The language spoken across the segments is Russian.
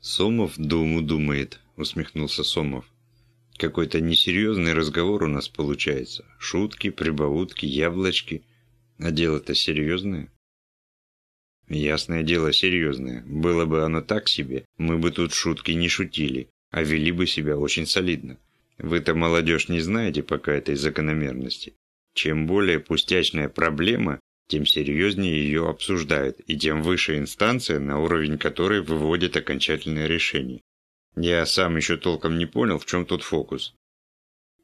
Сомов думу думает, усмехнулся Сомов. Какой-то несерьезный разговор у нас получается. Шутки, прибаутки, яблочки. А дело-то серьезное. Ясное дело, серьезное. Было бы оно так себе, мы бы тут шутки не шутили, а вели бы себя очень солидно. Вы-то, молодежь, не знаете пока этой закономерности. Чем более пустячная проблема, тем серьезнее ее обсуждают, и тем выше инстанция, на уровень которой выводит окончательное решение. Я сам еще толком не понял, в чем тут фокус.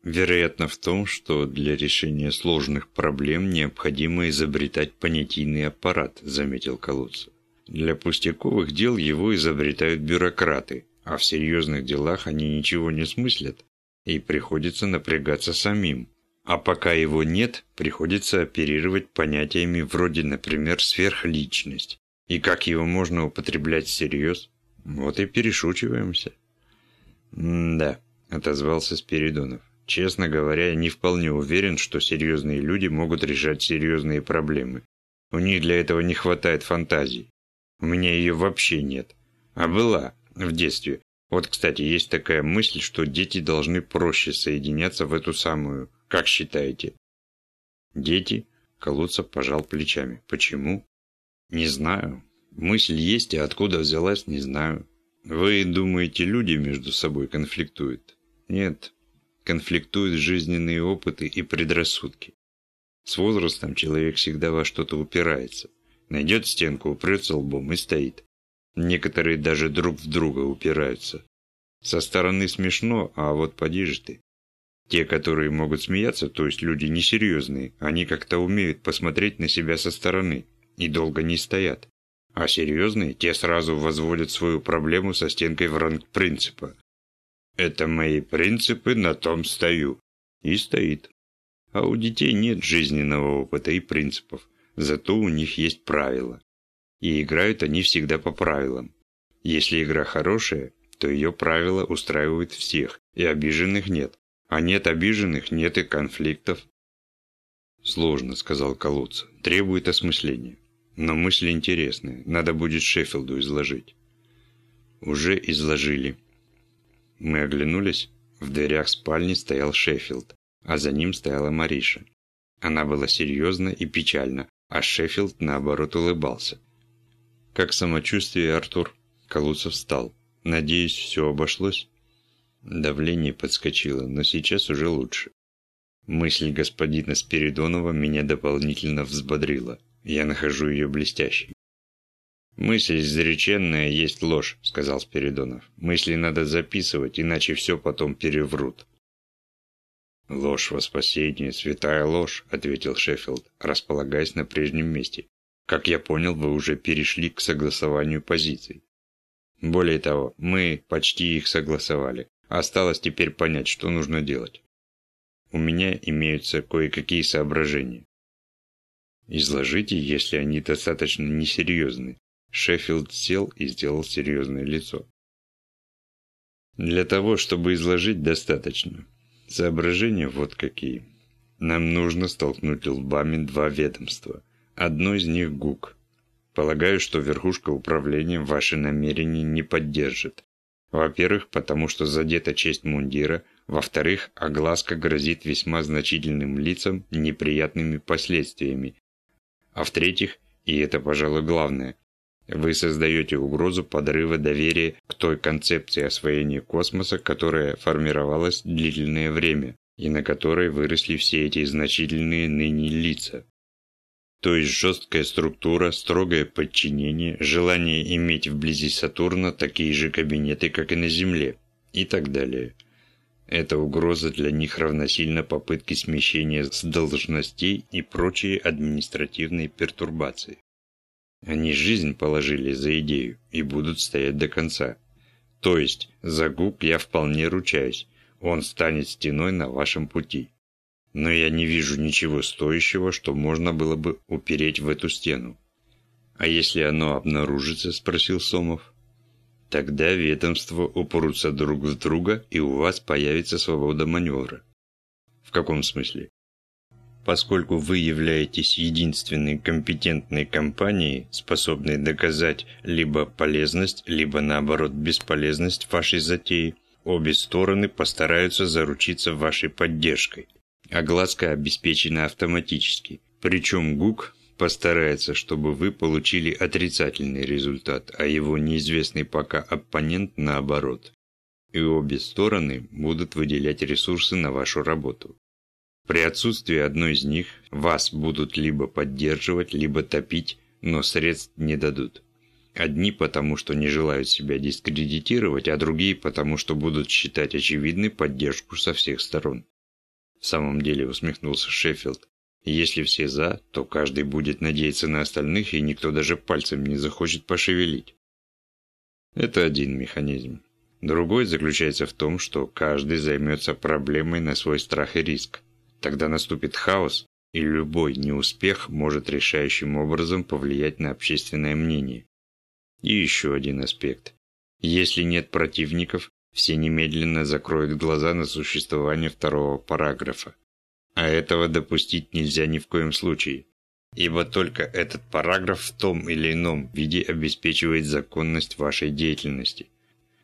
Вероятно в том, что для решения сложных проблем необходимо изобретать понятийный аппарат, заметил Колодцев. Для пустяковых дел его изобретают бюрократы, а в серьезных делах они ничего не смыслят, и приходится напрягаться самим. А пока его нет, приходится оперировать понятиями вроде, например, сверхличность. И как его можно употреблять всерьез? Вот и перешучиваемся. «Да», – отозвался Спиридонов. «Честно говоря, не вполне уверен, что серьезные люди могут решать серьезные проблемы. У них для этого не хватает фантазии. У меня ее вообще нет. А была в детстве. Вот, кстати, есть такая мысль, что дети должны проще соединяться в эту самую как считаете?» «Дети?» – Колодцев пожал плечами. «Почему?» «Не знаю. Мысль есть, а откуда взялась, не знаю. Вы думаете, люди между собой конфликтуют? Нет. Конфликтуют жизненные опыты и предрассудки. С возрастом человек всегда во что-то упирается. Найдет стенку, упрется лбом и стоит. Некоторые даже друг в друга упираются. Со стороны смешно, а вот поди ты. Те, которые могут смеяться, то есть люди несерьезные, они как-то умеют посмотреть на себя со стороны и долго не стоят. А серьезные, те сразу возводят свою проблему со стенкой в ранг принципа. Это мои принципы, на том стою. И стоит. А у детей нет жизненного опыта и принципов, зато у них есть правила. И играют они всегда по правилам. Если игра хорошая, то ее правила устраивают всех, и обиженных нет. А нет обиженных, нет и конфликтов. Сложно, сказал Колодца. Требует осмысления. Но мысли интересные. Надо будет Шеффилду изложить. Уже изложили. Мы оглянулись. В дверях спальни стоял Шеффилд, а за ним стояла Мариша. Она была серьезна и печальна, а Шеффилд, наоборот, улыбался. «Как самочувствие, Артур?» Колуцев встал. «Надеюсь, все обошлось?» Давление подскочило, но сейчас уже лучше. Мысль господина Спиридонова меня дополнительно взбодрила. Я нахожу ее блестящей. «Мысль изреченная есть ложь», — сказал Спиридонов. «Мысли надо записывать, иначе все потом переврут». «Ложь во спасение, святая ложь», — ответил Шеффилд, располагаясь на прежнем месте. «Как я понял, вы уже перешли к согласованию позиций. Более того, мы почти их согласовали. Осталось теперь понять, что нужно делать. У меня имеются кое-какие соображения. Изложите, если они достаточно несерьезны. Шеффилд сел и сделал серьезное лицо. Для того, чтобы изложить, достаточно. Соображения вот какие. Нам нужно столкнуть лбами два ведомства. Одно из них ГУК. Полагаю, что верхушка управления ваши намерения не поддержит. Во-первых, потому что задета честь мундира. Во-вторых, огласка грозит весьма значительным лицам неприятными последствиями. А в-третьих, и это, пожалуй, главное, вы создаете угрозу подрыва доверия к той концепции освоения космоса, которая формировалась длительное время и на которой выросли все эти значительные ныне лица. То есть жесткая структура, строгое подчинение, желание иметь вблизи Сатурна такие же кабинеты, как и на Земле, и так далее. Эта угроза для них равносильно попытке смещения с должностей и прочие административные пертурбации. Они жизнь положили за идею и будут стоять до конца. То есть, за ГУК я вполне ручаюсь, он станет стеной на вашем пути но я не вижу ничего стоящего, что можно было бы упереть в эту стену. «А если оно обнаружится?» – спросил Сомов. «Тогда ведомства упрутся друг в друга, и у вас появится свобода маневра». «В каком смысле?» Поскольку вы являетесь единственной компетентной компанией, способной доказать либо полезность, либо наоборот бесполезность вашей затеи, обе стороны постараются заручиться вашей поддержкой. Огласка обеспечена автоматически. Причем ГУК постарается, чтобы вы получили отрицательный результат, а его неизвестный пока оппонент наоборот. И обе стороны будут выделять ресурсы на вашу работу. При отсутствии одной из них вас будут либо поддерживать, либо топить, но средств не дадут. Одни потому, что не желают себя дискредитировать, а другие потому, что будут считать очевидной поддержку со всех сторон. В самом деле усмехнулся Шеффилд. Если все за, то каждый будет надеяться на остальных, и никто даже пальцем не захочет пошевелить. Это один механизм. Другой заключается в том, что каждый займется проблемой на свой страх и риск. Тогда наступит хаос, и любой неуспех может решающим образом повлиять на общественное мнение. И еще один аспект. Если нет противников, все немедленно закроют глаза на существование второго параграфа. А этого допустить нельзя ни в коем случае, ибо только этот параграф в том или ином виде обеспечивает законность вашей деятельности.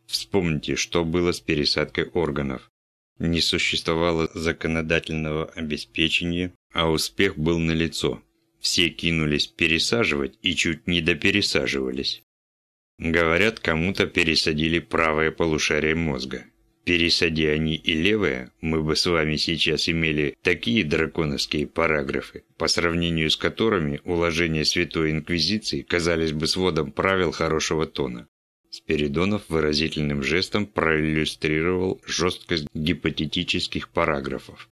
Вспомните, что было с пересадкой органов не существовало законодательного обеспечения, а успех был налицо. Все кинулись пересаживать и чуть не допересаживались. Говорят, кому-то пересадили правое полушарие мозга. Пересади они и левое, мы бы с вами сейчас имели такие драконовские параграфы, по сравнению с которыми уложения Святой Инквизиции казались бы сводом правил хорошего тона. Спиридонов выразительным жестом проиллюстрировал жесткость гипотетических параграфов.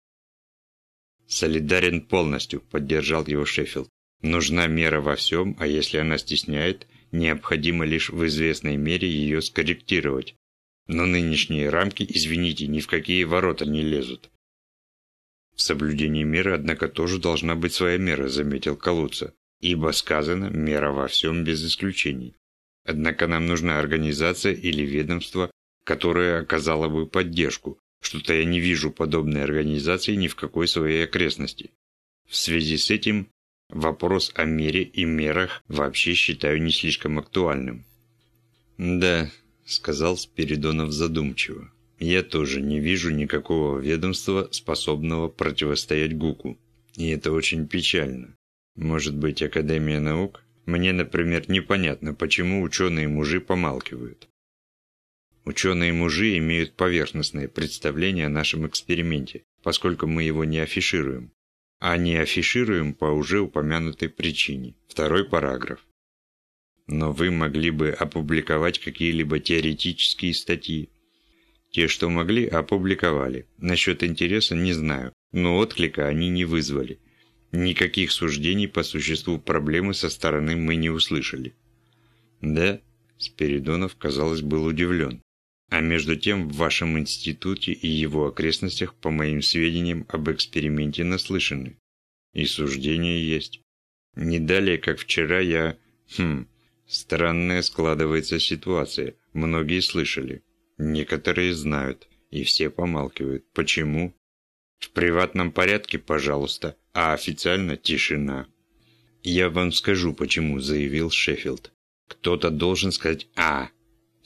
«Солидарен полностью», – поддержал его Шеффилд. «Нужна мера во всем, а если она стесняет, необходимо лишь в известной мере ее скорректировать. Но нынешние рамки, извините, ни в какие ворота не лезут». «В соблюдении меры, однако, тоже должна быть своя мера», – заметил Калуца. «Ибо сказано, мера во всем без исключений». Однако нам нужна организация или ведомство, которое оказало бы поддержку. Что-то я не вижу подобной организации ни в какой своей окрестности. В связи с этим вопрос о мере и мерах вообще считаю не слишком актуальным. «Да», – сказал Спиридонов задумчиво, – «я тоже не вижу никакого ведомства, способного противостоять ГУКу. И это очень печально. Может быть, Академия наук?» Мне, например, непонятно, почему ученые-мужи помалкивают. Ученые-мужи имеют поверхностное представление о нашем эксперименте, поскольку мы его не афишируем. А не афишируем по уже упомянутой причине. Второй параграф. Но вы могли бы опубликовать какие-либо теоретические статьи. Те, что могли, опубликовали. Насчет интереса не знаю, но отклика они не вызвали. Никаких суждений по существу проблемы со стороны мы не услышали. Да, Спиридонов, казалось, был удивлен. А между тем в вашем институте и его окрестностях, по моим сведениям, об эксперименте наслышаны. И суждения есть. Не далее, как вчера я... Хм, странная складывается ситуация. Многие слышали. Некоторые знают. И все помалкивают. Почему? В приватном порядке, пожалуйста, а официально тишина. «Я вам скажу, почему», – заявил Шеффилд. «Кто-то должен сказать «А».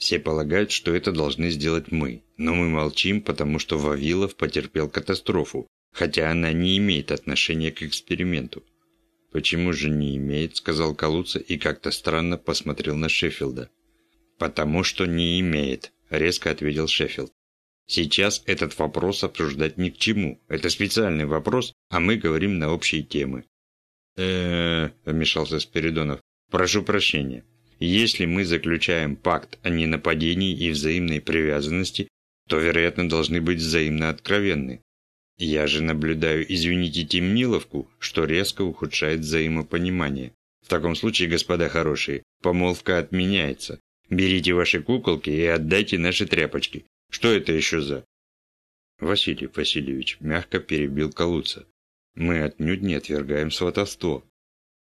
Все полагают, что это должны сделать мы, но мы молчим, потому что Вавилов потерпел катастрофу, хотя она не имеет отношения к эксперименту». «Почему же не имеет?» – сказал Калуца и как-то странно посмотрел на Шеффилда. «Потому что не имеет», – резко ответил Шеффилд. Сейчас этот вопрос обсуждать ни к чему. Это специальный вопрос, а мы говорим на общие темы. э вмешался Спиридонов. «Прошу прощения. Если мы заключаем пакт о ненападении и взаимной привязанности, то, вероятно, должны быть взаимно откровенны. Я же наблюдаю, извините, темниловку, что резко ухудшает взаимопонимание. В таком случае, господа хорошие, помолвка отменяется. Берите ваши куколки и отдайте наши тряпочки. Что это еще за...» Василий Васильевич мягко перебил Калуца. «Мы отнюдь не отвергаем сватовство.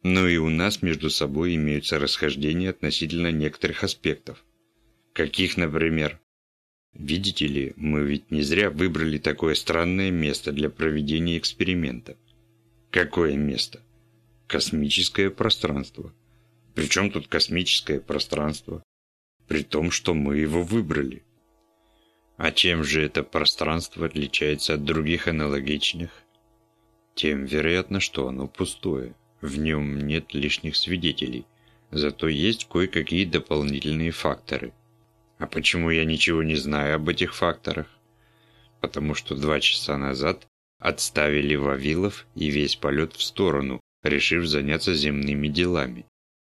Но и у нас между собой имеются расхождения относительно некоторых аспектов. Каких, например? Видите ли, мы ведь не зря выбрали такое странное место для проведения эксперимента. Какое место? Космическое пространство. Причем тут космическое пространство? При том, что мы его выбрали. А чем же это пространство отличается от других аналогичных? Тем, вероятно, что оно пустое. В нем нет лишних свидетелей. Зато есть кое-какие дополнительные факторы. А почему я ничего не знаю об этих факторах? Потому что два часа назад отставили Вавилов и весь полет в сторону, решив заняться земными делами.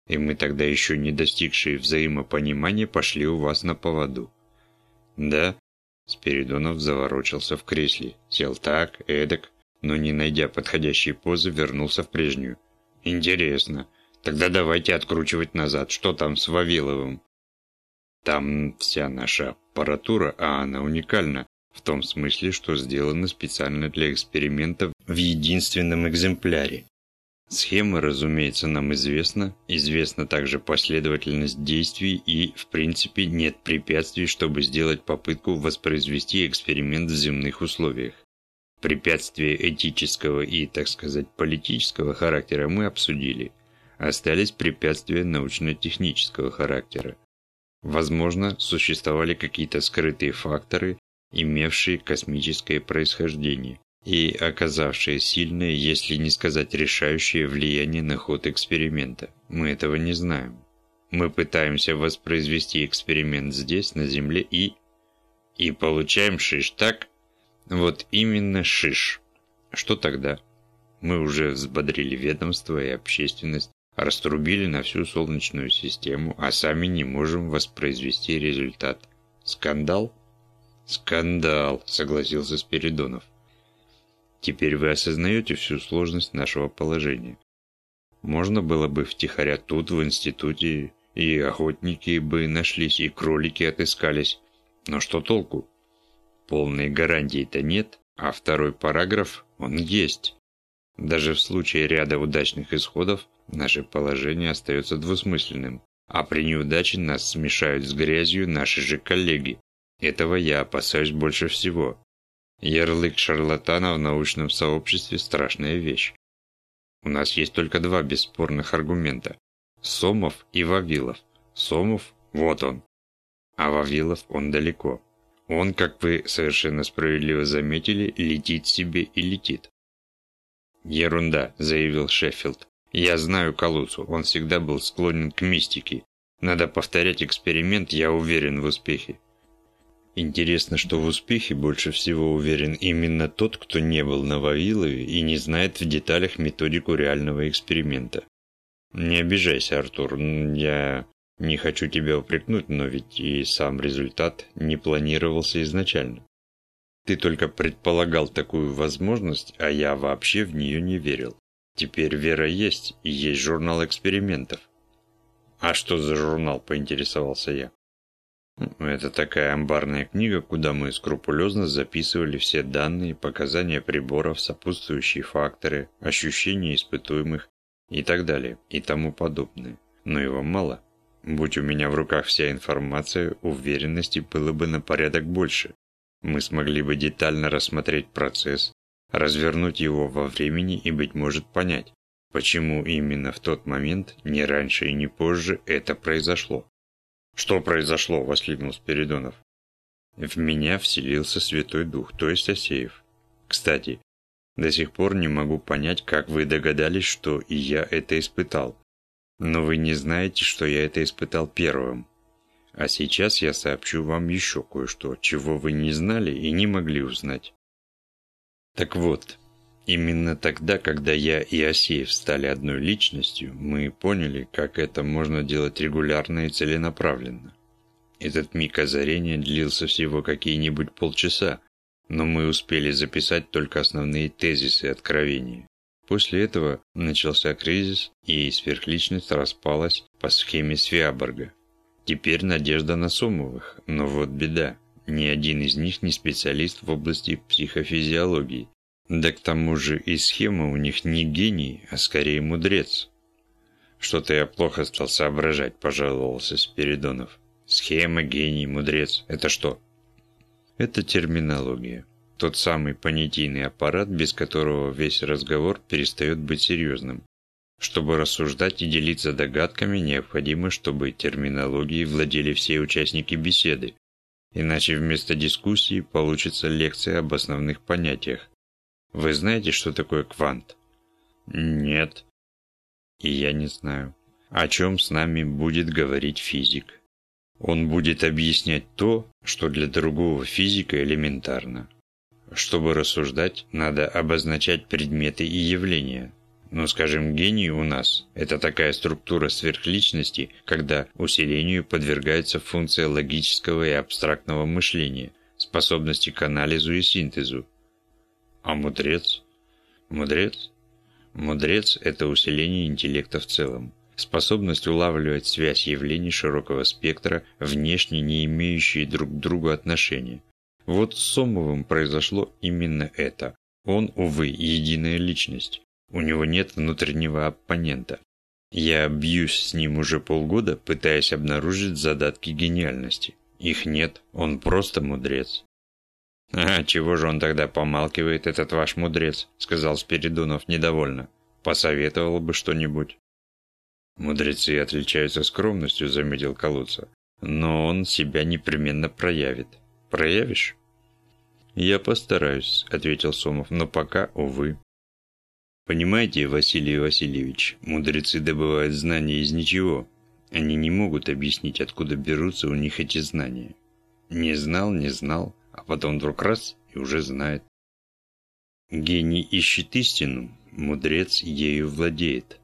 И мы тогда еще не достигшие взаимопонимания пошли у вас на поводу. Да? Спиридонов заворочился в кресле, сел так, эдак, но не найдя подходящей позы, вернулся в прежнюю. Интересно. Тогда давайте откручивать назад. Что там с Вавиловым? Там вся наша аппаратура, а она уникальна. В том смысле, что сделана специально для экспериментов в единственном экземпляре. Схема, разумеется, нам известна, известна также последовательность действий и, в принципе, нет препятствий, чтобы сделать попытку воспроизвести эксперимент в земных условиях. Препятствия этического и, так сказать, политического характера мы обсудили. Остались препятствия научно-технического характера. Возможно, существовали какие-то скрытые факторы, имевшие космическое происхождение и оказавшие сильное, если не сказать решающее влияние на ход эксперимента. Мы этого не знаем. Мы пытаемся воспроизвести эксперимент здесь, на Земле, и... И получаем шиш, так? Вот именно шиш. Что тогда? Мы уже взбодрили ведомство и общественность, раструбили на всю Солнечную систему, а сами не можем воспроизвести результат. Скандал? Скандал, согласился Спиридонов. Теперь вы осознаете всю сложность нашего положения. Можно было бы втихаря тут, в институте, и охотники бы нашлись, и кролики отыскались. Но что толку? Полной гарантии-то нет, а второй параграф, он есть. Даже в случае ряда удачных исходов, наше положение остается двусмысленным, а при неудаче нас смешают с грязью наши же коллеги. Этого я опасаюсь больше всего. Ярлык шарлатана в научном сообществе – страшная вещь. У нас есть только два бесспорных аргумента – Сомов и Вавилов. Сомов – вот он. А Вавилов – он далеко. Он, как вы совершенно справедливо заметили, летит себе и летит. «Ерунда», – заявил Шеффилд. «Я знаю Калуцу, он всегда был склонен к мистике. Надо повторять эксперимент, я уверен в успехе». Интересно, что в успехе больше всего уверен именно тот, кто не был на Вавилове и не знает в деталях методику реального эксперимента. Не обижайся, Артур, я не хочу тебя упрекнуть, но ведь и сам результат не планировался изначально. Ты только предполагал такую возможность, а я вообще в нее не верил. Теперь вера есть, и есть журнал экспериментов. А что за журнал, поинтересовался я. Это такая амбарная книга, куда мы скрупулезно записывали все данные, показания приборов, сопутствующие факторы, ощущения испытуемых и так далее, и тому подобное. Но его мало. Будь у меня в руках вся информация, уверенности было бы на порядок больше. Мы смогли бы детально рассмотреть процесс, развернуть его во времени и, быть может, понять, почему именно в тот момент, не раньше и не позже, это произошло. «Что произошло?» – воскликнул Спиридонов. «В меня вселился Святой Дух, то есть Асеев. Кстати, до сих пор не могу понять, как вы догадались, что и я это испытал. Но вы не знаете, что я это испытал первым. А сейчас я сообщу вам еще кое-что, чего вы не знали и не могли узнать. Так вот, Именно тогда, когда я и Осеев стали одной личностью, мы поняли, как это можно делать регулярно и целенаправленно. Этот миг озарения длился всего какие-нибудь полчаса, но мы успели записать только основные тезисы откровения. После этого начался кризис, и сверхличность распалась по схеме Свиаборга. Теперь надежда на Сомовых, но вот беда. Ни один из них не специалист в области психофизиологии, да к тому же и схема у них не гений, а скорее мудрец. Что-то я плохо стал соображать, пожаловался Спиридонов. Схема, гений, мудрец – это что? Это терминология. Тот самый понятийный аппарат, без которого весь разговор перестает быть серьезным. Чтобы рассуждать и делиться догадками, необходимо, чтобы терминологией владели все участники беседы. Иначе вместо дискуссии получится лекция об основных понятиях. Вы знаете, что такое квант? Нет. И я не знаю. О чем с нами будет говорить физик? Он будет объяснять то, что для другого физика элементарно. Чтобы рассуждать, надо обозначать предметы и явления. Но, скажем, гений у нас – это такая структура сверхличности, когда усилению подвергается функция логического и абстрактного мышления, способности к анализу и синтезу. А мудрец? Мудрец? Мудрец – это усиление интеллекта в целом. Способность улавливать связь явлений широкого спектра, внешне не имеющие друг к другу отношения. Вот с Сомовым произошло именно это. Он, увы, единая личность. У него нет внутреннего оппонента. Я бьюсь с ним уже полгода, пытаясь обнаружить задатки гениальности. Их нет, он просто мудрец. «А чего же он тогда помалкивает, этот ваш мудрец?» – сказал Спиридонов недовольно. «Посоветовал бы что-нибудь». «Мудрецы отличаются скромностью», – заметил Калуца. «Но он себя непременно проявит. Проявишь?» «Я постараюсь», – ответил Сомов, – «но пока, увы». «Понимаете, Василий Васильевич, мудрецы добывают знания из ничего. Они не могут объяснить, откуда берутся у них эти знания. Не знал, не знал, а потом вдруг раз и уже знает. Гений ищет истину, мудрец ею владеет.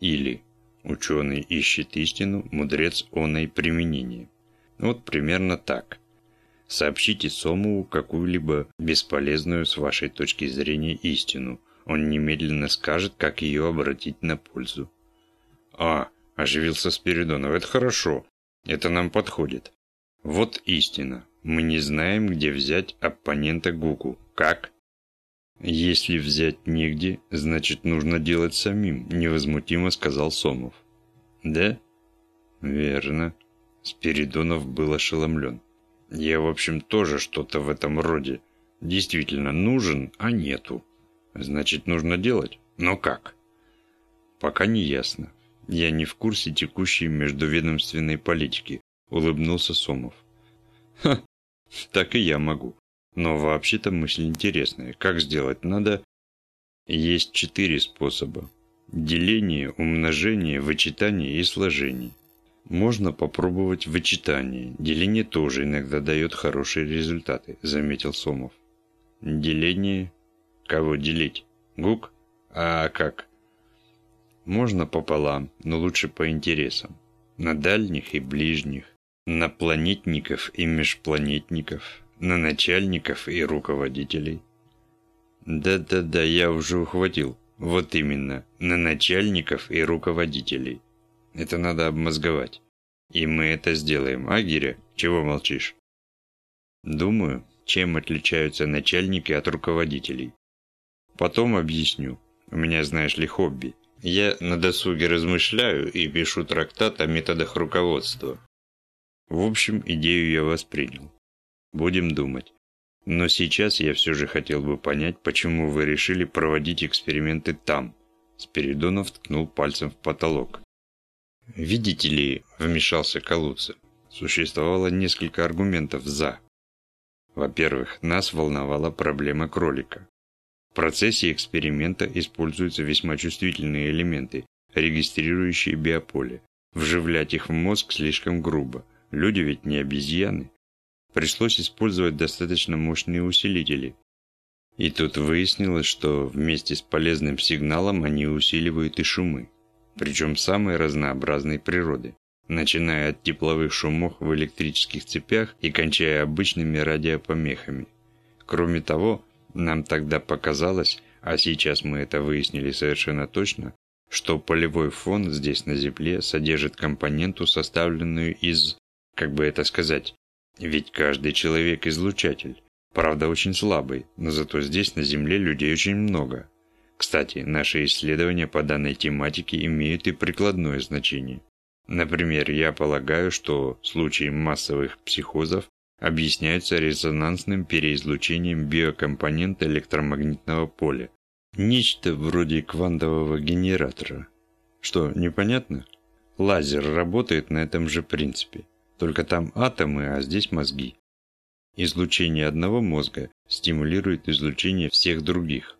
Или ученый ищет истину, мудрец оной применение. Вот примерно так. Сообщите Сомову какую-либо бесполезную с вашей точки зрения истину. Он немедленно скажет, как ее обратить на пользу. А, оживился Спиридонов, это хорошо. Это нам подходит. Вот истина. Мы не знаем, где взять оппонента Гуку. Как? Если взять негде, значит нужно делать самим, невозмутимо сказал Сомов. Да? Верно. Спиридонов был ошеломлен. Я, в общем, тоже что-то в этом роде. Действительно нужен, а нету. Значит, нужно делать. Но как? Пока не ясно. Я не в курсе текущей междуведомственной политики, улыбнулся Сомов. Ха, так и я могу. Но вообще-то мысль интересная. Как сделать надо? Есть четыре способа. Деление, умножение, вычитание и сложение. Можно попробовать вычитание. Деление тоже иногда дает хорошие результаты, заметил Сомов. Деление? Кого делить? Гук? А как? Можно пополам, но лучше по интересам. На дальних и ближних. На планетников и межпланетников. На начальников и руководителей. Да-да-да, я уже ухватил. Вот именно, на начальников и руководителей. Это надо обмозговать. И мы это сделаем, а, Гиря? Чего молчишь? Думаю, чем отличаются начальники от руководителей. Потом объясню. У меня, знаешь ли, хобби. Я на досуге размышляю и пишу трактат о методах руководства. В общем, идею я воспринял. Будем думать. Но сейчас я все же хотел бы понять, почему вы решили проводить эксперименты там. Спиридонов ткнул пальцем в потолок. «Видите ли», – вмешался Калуца, – существовало несколько аргументов «за». Во-первых, нас волновала проблема кролика. В процессе эксперимента используются весьма чувствительные элементы, регистрирующие биополе. Вживлять их в мозг слишком грубо. Люди ведь не обезьяны. Пришлось использовать достаточно мощные усилители. И тут выяснилось, что вместе с полезным сигналом они усиливают и шумы причем самой разнообразной природы, начиная от тепловых шумов в электрических цепях и кончая обычными радиопомехами. Кроме того, нам тогда показалось, а сейчас мы это выяснили совершенно точно, что полевой фон здесь на Земле содержит компоненту, составленную из, как бы это сказать, ведь каждый человек излучатель. Правда, очень слабый, но зато здесь на Земле людей очень много. Кстати, наши исследования по данной тематике имеют и прикладное значение. Например, я полагаю, что случаи массовых психозов объясняются резонансным переизлучением биокомпонента электромагнитного поля. Нечто вроде квантового генератора. Что, непонятно? Лазер работает на этом же принципе. Только там атомы, а здесь мозги. Излучение одного мозга стимулирует излучение всех других.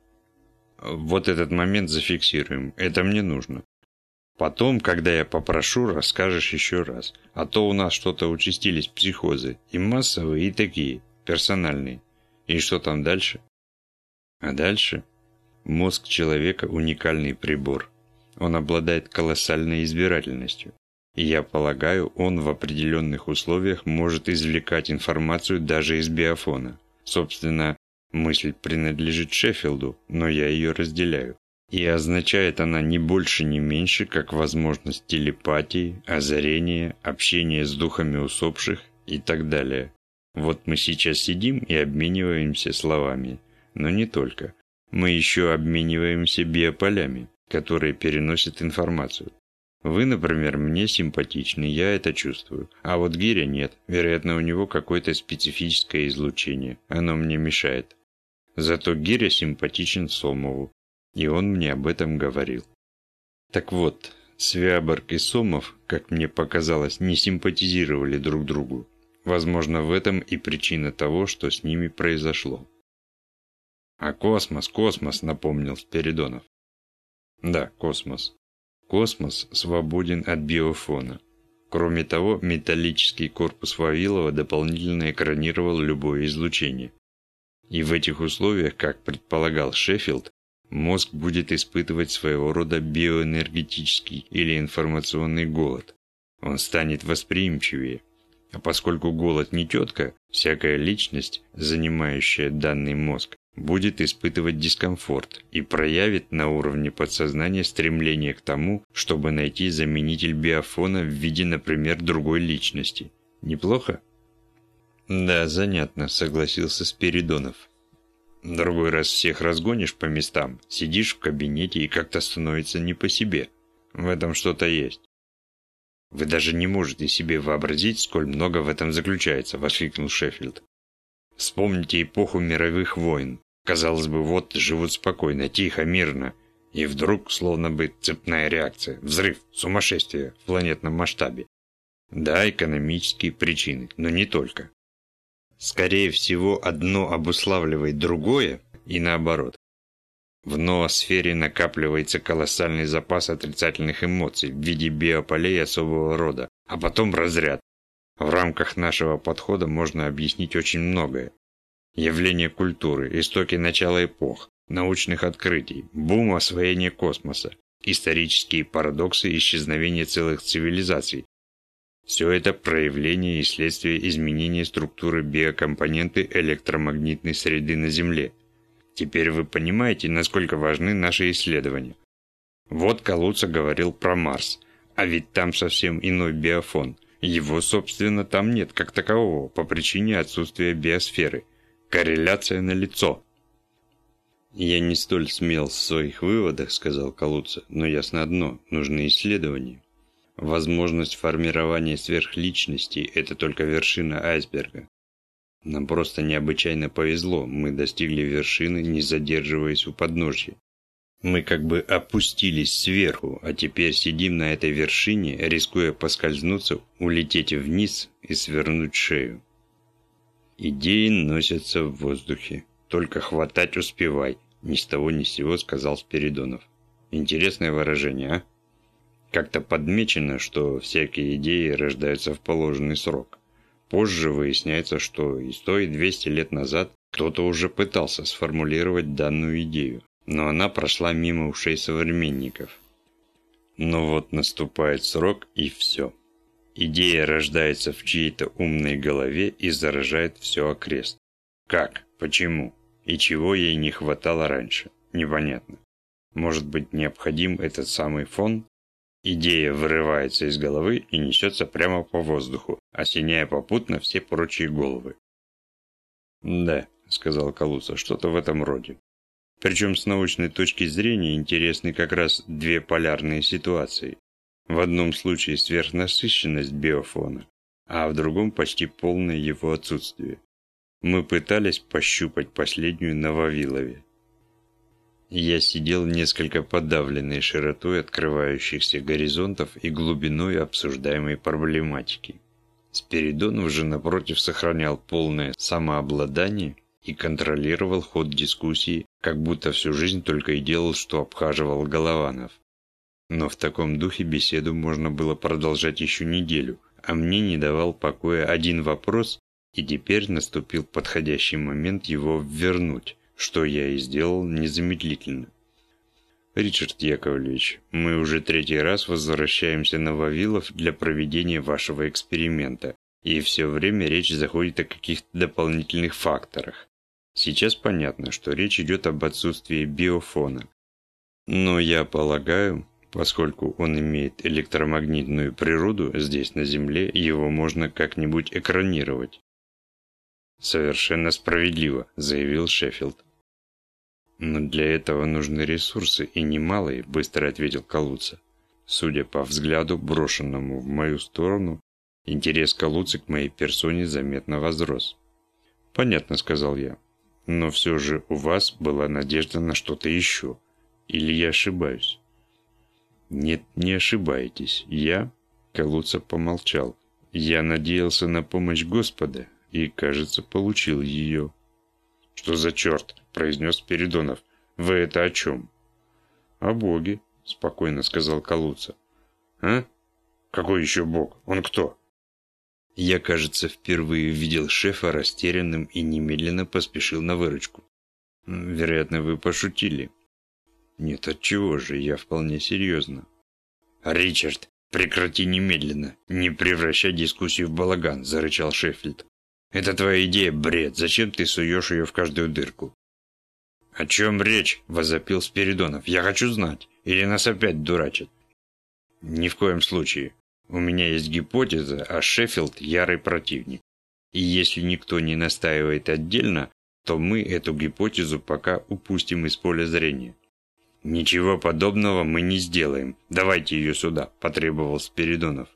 Вот этот момент зафиксируем. Это мне нужно. Потом, когда я попрошу, расскажешь еще раз. А то у нас что-то участились психозы. И массовые, и такие, персональные. И что там дальше? А дальше? Мозг человека – уникальный прибор. Он обладает колоссальной избирательностью. И я полагаю, он в определенных условиях может извлекать информацию даже из биофона. Собственно, мысль принадлежит Шеффилду, но я ее разделяю. И означает она не больше, не меньше, как возможность телепатии, озарения, общения с духами усопших и так далее. Вот мы сейчас сидим и обмениваемся словами. Но не только. Мы еще обмениваемся биополями которые переносят информацию. Вы, например, мне симпатичны, я это чувствую. А вот Гиря нет. Вероятно, у него какое-то специфическое излучение. Оно мне мешает. Зато Гиря симпатичен Сомову. И он мне об этом говорил. Так вот, Свяборг и Сомов, как мне показалось, не симпатизировали друг другу. Возможно, в этом и причина того, что с ними произошло. «А космос, космос», — напомнил Спиридонов. Да, космос. Космос свободен от биофона. Кроме того, металлический корпус Вавилова дополнительно экранировал любое излучение. И в этих условиях, как предполагал Шеффилд, мозг будет испытывать своего рода биоэнергетический или информационный голод. Он станет восприимчивее. А поскольку голод не тетка, всякая личность, занимающая данный мозг, будет испытывать дискомфорт и проявит на уровне подсознания стремление к тому, чтобы найти заменитель биофона в виде, например, другой личности. Неплохо? Да, занятно, согласился Спиридонов. Другой раз всех разгонишь по местам, сидишь в кабинете и как-то становится не по себе. В этом что-то есть. Вы даже не можете себе вообразить, сколь много в этом заключается, воскликнул Шеффилд. Вспомните эпоху мировых войн. Казалось бы, вот живут спокойно, тихо, мирно. И вдруг, словно бы цепная реакция, взрыв, сумасшествие в планетном масштабе. Да, экономические причины, но не только. Скорее всего, одно обуславливает другое и наоборот. В ноосфере накапливается колоссальный запас отрицательных эмоций в виде биополей особого рода, а потом разряд. В рамках нашего подхода можно объяснить очень многое. Явление культуры, истоки начала эпох, научных открытий, бум освоения космоса, исторические парадоксы исчезновения целых цивилизаций. Все это проявление и следствие изменения структуры биокомпоненты электромагнитной среды на Земле. Теперь вы понимаете, насколько важны наши исследования. Вот Калуца говорил про Марс, а ведь там совсем иной биофон. Его, собственно, там нет как такового по причине отсутствия биосферы – Корреляция на лицо. «Я не столь смел в своих выводах», — сказал Калуца, — «но ясно одно — нужны исследования. Возможность формирования сверхличности – это только вершина айсберга. Нам просто необычайно повезло, мы достигли вершины, не задерживаясь у подножья. Мы как бы опустились сверху, а теперь сидим на этой вершине, рискуя поскользнуться, улететь вниз и свернуть шею. Идеи носятся в воздухе. Только хватать успевай. Ни с того ни с сего сказал Спиридонов. Интересное выражение, а? Как-то подмечено, что всякие идеи рождаются в положенный срок. Позже выясняется, что и сто, и двести лет назад кто-то уже пытался сформулировать данную идею, но она прошла мимо ушей современников. Но вот наступает срок и все. Идея рождается в чьей-то умной голове и заражает все окрест. Как? Почему? И чего ей не хватало раньше? Непонятно. Может быть необходим этот самый фон? Идея вырывается из головы и несется прямо по воздуху, осеняя попутно все прочие головы. «Да», — сказал Калуца, — «что-то в этом роде. Причем с научной точки зрения интересны как раз две полярные ситуации. В одном случае сверхнасыщенность биофона, а в другом почти полное его отсутствие. Мы пытались пощупать последнюю на Вавилове. Я сидел несколько подавленный широтой открывающихся горизонтов и глубиной обсуждаемой проблематики. Спиридонов же, напротив, сохранял полное самообладание и контролировал ход дискуссии, как будто всю жизнь только и делал, что обхаживал Голованов. Но в таком духе беседу можно было продолжать еще неделю, а мне не давал покоя один вопрос, и теперь наступил подходящий момент его вернуть что я и сделал незамедлительно. Ричард Яковлевич, мы уже третий раз возвращаемся на Вавилов для проведения вашего эксперимента, и все время речь заходит о каких-то дополнительных факторах. Сейчас понятно, что речь идет об отсутствии биофона. Но я полагаю, поскольку он имеет электромагнитную природу здесь на Земле, его можно как-нибудь экранировать. «Совершенно справедливо», – заявил Шеффилд. «Но для этого нужны ресурсы, и немалые», – быстро ответил Калуца. Судя по взгляду, брошенному в мою сторону, интерес Калуцы к моей персоне заметно возрос. «Понятно», – сказал я. «Но все же у вас была надежда на что-то еще. Или я ошибаюсь?» «Нет, не ошибаетесь. Я...» – Калуца помолчал. «Я надеялся на помощь Господа, и, кажется, получил ее. «Что за черт?» – произнес Передонов. «Вы это о чем?» «О Боге», – спокойно сказал Калуца. «А? Какой еще Бог? Он кто?» Я, кажется, впервые видел шефа растерянным и немедленно поспешил на выручку. «Вероятно, вы пошутили». «Нет, отчего же, я вполне серьезно». «Ричард, прекрати немедленно, не превращай дискуссию в балаган», – зарычал Шеффилд. Это твоя идея, бред. Зачем ты суешь ее в каждую дырку? О чем речь? Возопил Спиридонов. Я хочу знать. Или нас опять дурачат? Ни в коем случае. У меня есть гипотеза, а Шеффилд ярый противник. И если никто не настаивает отдельно, то мы эту гипотезу пока упустим из поля зрения. «Ничего подобного мы не сделаем. Давайте ее сюда», – потребовал Спиридонов.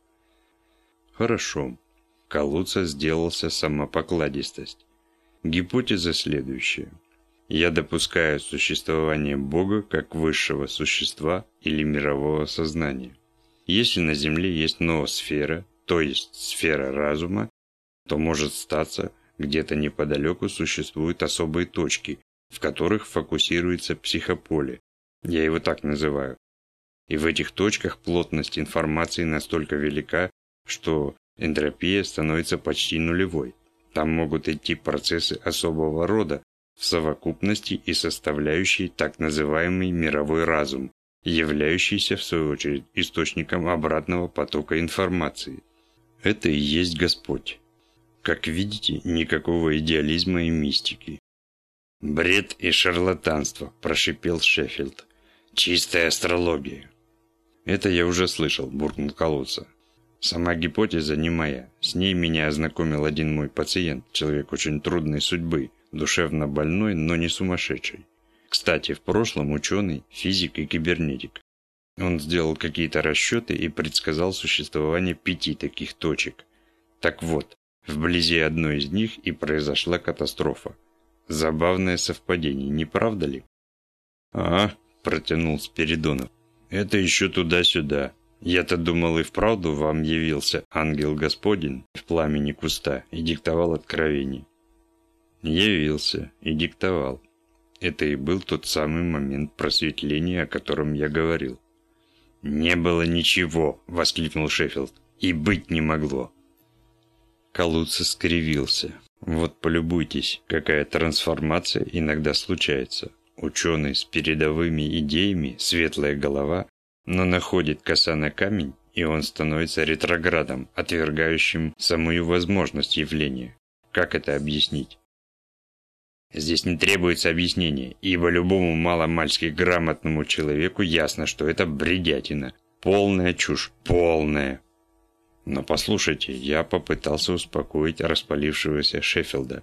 «Хорошо. Калуца сделался самопокладистость. Гипотеза следующая. Я допускаю существование Бога как высшего существа или мирового сознания. Если на Земле есть ноосфера, то есть сфера разума, то может статься, где-то неподалеку существуют особые точки, в которых фокусируется психополе. Я его так называю. И в этих точках плотность информации настолько велика, что энтропия становится почти нулевой. Там могут идти процессы особого рода, в совокупности и составляющие так называемый мировой разум, являющийся в свою очередь источником обратного потока информации. Это и есть Господь. Как видите, никакого идеализма и мистики. «Бред и шарлатанство», – прошипел Шеффилд. «Чистая астрология». «Это я уже слышал», – буркнул колодца. Сама гипотеза не моя. С ней меня ознакомил один мой пациент, человек очень трудной судьбы, душевно больной, но не сумасшедший. Кстати, в прошлом ученый, физик и кибернетик. Он сделал какие-то расчеты и предсказал существование пяти таких точек. Так вот, вблизи одной из них и произошла катастрофа. Забавное совпадение, не правда ли? «А», – протянул Спиридонов, – «это еще туда-сюда. Я-то думал и вправду вам явился ангел Господень в пламени куста и диктовал откровение. Явился и диктовал. Это и был тот самый момент просветления, о котором я говорил. «Не было ничего!» – воскликнул Шеффилд. «И быть не могло!» Калуца скривился. Вот полюбуйтесь, какая трансформация иногда случается. Ученый с передовыми идеями, светлая голова, но находит коса на камень, и он становится ретроградом, отвергающим самую возможность явления. Как это объяснить? Здесь не требуется объяснения, ибо любому маломальски грамотному человеку ясно, что это бредятина. Полная чушь. Полная. Но послушайте, я попытался успокоить распалившегося Шеффилда.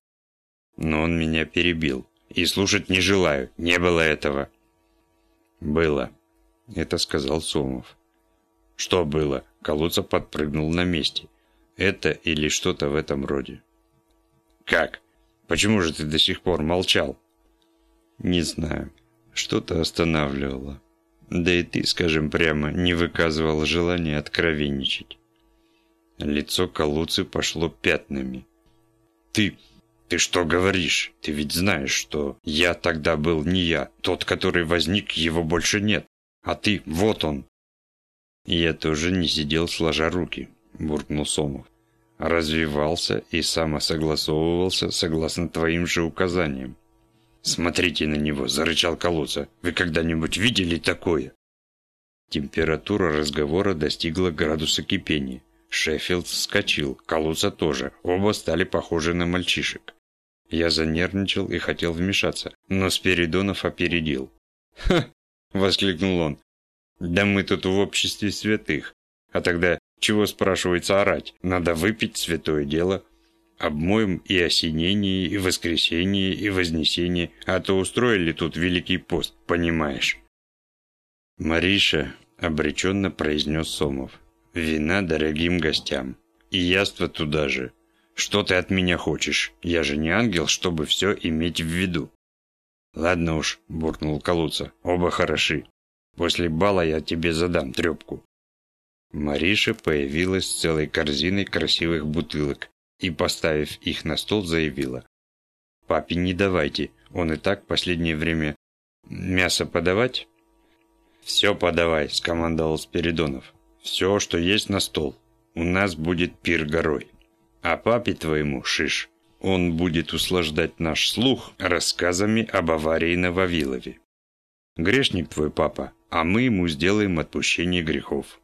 Но он меня перебил. И слушать не желаю. Не было этого. Было. Это сказал Сомов. Что было? Колодца подпрыгнул на месте. Это или что-то в этом роде. Как? Почему же ты до сих пор молчал? Не знаю. Что-то останавливало. Да и ты, скажем прямо, не выказывал желания откровенничать. Лицо Калуцы пошло пятнами. Ты... ты что говоришь? Ты ведь знаешь, что я тогда был не я. Тот, который возник, его больше нет. А ты, вот он. Я тоже не сидел сложа руки, буркнул Сомов. Развивался и самосогласовывался согласно твоим же указаниям. «Смотрите на него!» – зарычал колодца. «Вы когда-нибудь видели такое?» Температура разговора достигла градуса кипения. Шеффилд вскочил, колодца тоже. Оба стали похожи на мальчишек. Я занервничал и хотел вмешаться, но Спиридонов опередил. «Ха!» – воскликнул он. «Да мы тут в обществе святых. А тогда чего, спрашивается, орать? Надо выпить святое дело, Обмоем и осенение, и воскресенье, и вознесение, а то устроили тут Великий пост, понимаешь. Мариша, обреченно произнес Сомов, вина дорогим гостям. И яство туда же. Что ты от меня хочешь? Я же не ангел, чтобы все иметь в виду. Ладно уж, буркнул Калуца, оба хороши. После бала я тебе задам трепку. Мариша появилась с целой корзиной красивых бутылок и, поставив их на стол, заявила. «Папе не давайте, он и так последнее время... Мясо подавать?» «Все подавай», – скомандовал Спиридонов. «Все, что есть на стол. У нас будет пир горой. А папе твоему, Шиш, он будет услаждать наш слух рассказами об аварии на Вавилове. Грешник твой папа, а мы ему сделаем отпущение грехов».